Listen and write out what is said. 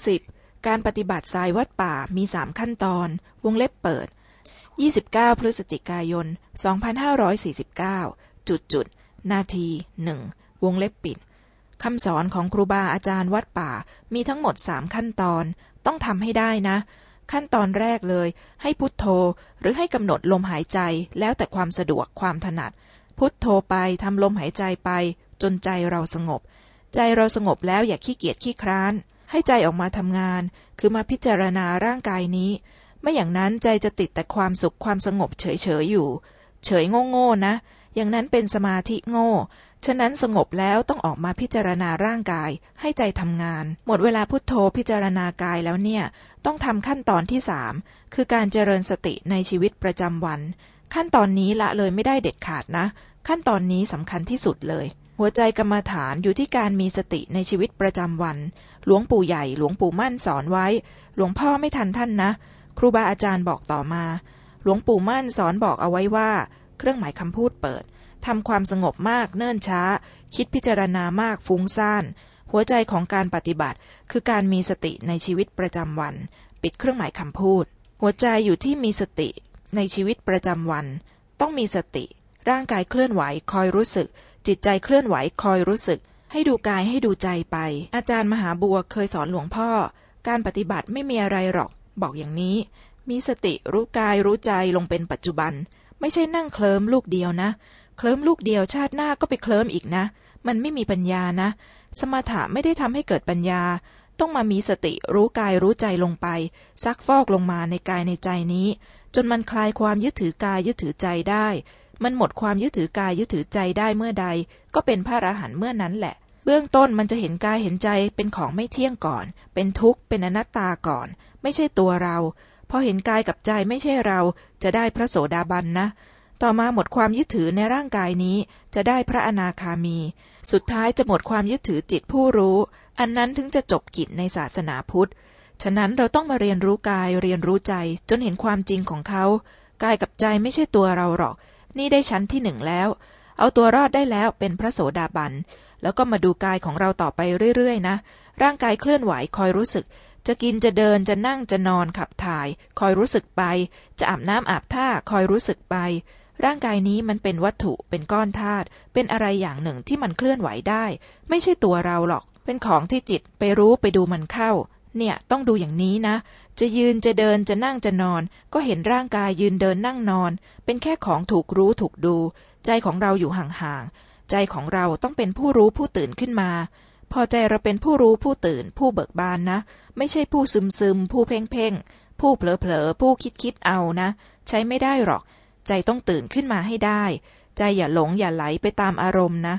10. การปฏิบัติสายวัดป่ามีสามขั้นตอน วงเล็บเปิด 29 พฤศจิกายน 2549 จุดจุด นาทีหนึ่งวงเล็บปิด คำสอนของครูบาอาจารย์วัดป่ามีทั้งหมดสามขั้นตอน ต้องทำให้ได้นะ ขั้นตอนแรกเลย ให้พุทโธ หรือให้กำหนดลมหายใจแล้วแต่ความสะดวกความถนัด พุทโธไปทำลมหายใจไป จนใจเราสงบ ใจเราสงบแล้วอย่าขี้เกียจขี้คร้าน ให้ใจออกมาทำงาน คือมาพิจารณาร่างกายนี้ ไม่อย่างนั้นใจจะติดแต่ความสุขความสงบเฉยๆอยู่ เฉยโง่ๆนะ อย่างนั้นเป็นสมาธิโง่ ฉะนั้นสงบแล้วต้องออกมาพิจารณาร่างกาย ให้ใจทำงาน หมดเวลาพุทโธพิจารณากายแล้วเนี่ย ต้องทำขั้นตอนที่สามคือการเจริญสติในชีวิตประจำวัน ขั้นตอนนี้ละเลยไม่ได้เด็ดขาดนะ ขั้นตอนนี้สำคัญที่สุดเลย หัวใจกรรมฐานอยู่ที่การมีสติในชีวิตประจำวัน หลวงปู่ใหญ่หลวงปู่มั่นสอนไว้ หลวงพ่อไม่ทันท่านนะ ครูบาอาจารย์บอกต่อมา หลวงปู่มั่นสอนบอกเอาไว้ว่า เครื่องหมายคำพูดเปิดทำความสงบมากเนิ่นช้า คิดพิจารณามากฟุ้งซ่าน หัวใจของการปฏิบัติ คือการมีสติในชีวิตประจำวัน ปิดเครื่องหมายคำพูด หัวใจอยู่ที่มีสติในชีวิตประจำวัน ต้องมีสติ ร่างกายเคลื่อนไหวคอยรู้สึก จิตใจเคลื่อนไหวคอยรู้สึก ให้ดูกายให้ดูใจไป อาจารย์มหาบัวเคยสอนหลวงพ่อ การปฏิบัติไม่มีอะไรหรอก บอกอย่างนี้ มีสติรู้กายรู้ใจลงเป็นปัจจุบัน ไม่ใช่นั่งเคลิ้มลูกเดียวนะ เคลิ้มลูกเดียวชาติหน้าก็ไปเคลิ้มอีกนะ มันไม่มีปัญญานะ สมถะไม่ได้ทำให้เกิดปัญญา ต้องมามีสติรู้กายรู้ใจลงไป ซักฟอกลงมาในกายในใจนี้ จนมันคลายความยึดถือกายยึดถือใจได้ มันหมดความยึดถือกายยึดถือใจได้เมื่อใด ก็เป็นพระอรหันต์เมื่อนั้นแหละ เบื้องต้นมันจะเห็นกายเห็นใจเป็นของไม่เที่ยงก่อน เป็นทุกข์เป็นอนัตตาก่อน ไม่ใช่ตัวเราพอเห็นกายกับใจไม่ใช่เรา จะได้พระโสดาบันนะ ต่อมาหมดความยึดถือในร่างกายนี้ จะได้พระอนาคามี สุดท้ายจะหมดความยึดถือจิตผู้รู้ อันนั้นถึงจะจบกิจในศาสนาพุทธ ฉะนั้นเราต้องมาเรียนรู้กายเรียนรู้ใจจนเห็นความจริงของเขา กายกับใจไม่ใช่ตัวเราหรอก นี่ได้ชั้นที่หนึ่งแล้ว เอาตัวรอดได้แล้วเป็นพระโสดาบัน แล้วก็มาดูกายของเราต่อไปเรื่อยๆ นะ ร่างกายเคลื่อนไหวคอยรู้สึก จะกินจะเดินจะนั่งจะนอนขับถ่าย คอยรู้สึกไป จะอาบน้ำอาบท่าคอยรู้สึกไป ร่างกายนี้มันเป็นวัตถุเป็นก้อนธาตุเป็นอะไรอย่างหนึ่งที่มันเคลื่อนไหวได้ ไม่ใช่ตัวเราหรอก เป็นของที่จิตไปรู้ไปดูมันเข้า เนี่ยต้องดูอย่างนี้นะ จะยืนจะเดินจะนั่งจะนอน ก็เห็นร่างกายยืนเดินนั่งนอน เป็นแค่ของถูกรู้ถูกดู ใจของเราอยู่ห่างๆ ใจของเราต้องเป็นผู้รู้ผู้ตื่นขึ้นมา พอใจเราเป็นผู้รู้ผู้ตื่น ผู้เบิกบานนะ ไม่ใช่ผู้ซึมซึม ผู้เพ่งเพ่งผู้เผลอเผลอผู้คิดคิดเอานะ ใช้ไม่ได้หรอก ใจต้องตื่นขึ้นมาให้ได้ ใจอย่าหลงอย่าไหลไปตามอารมณ์นะ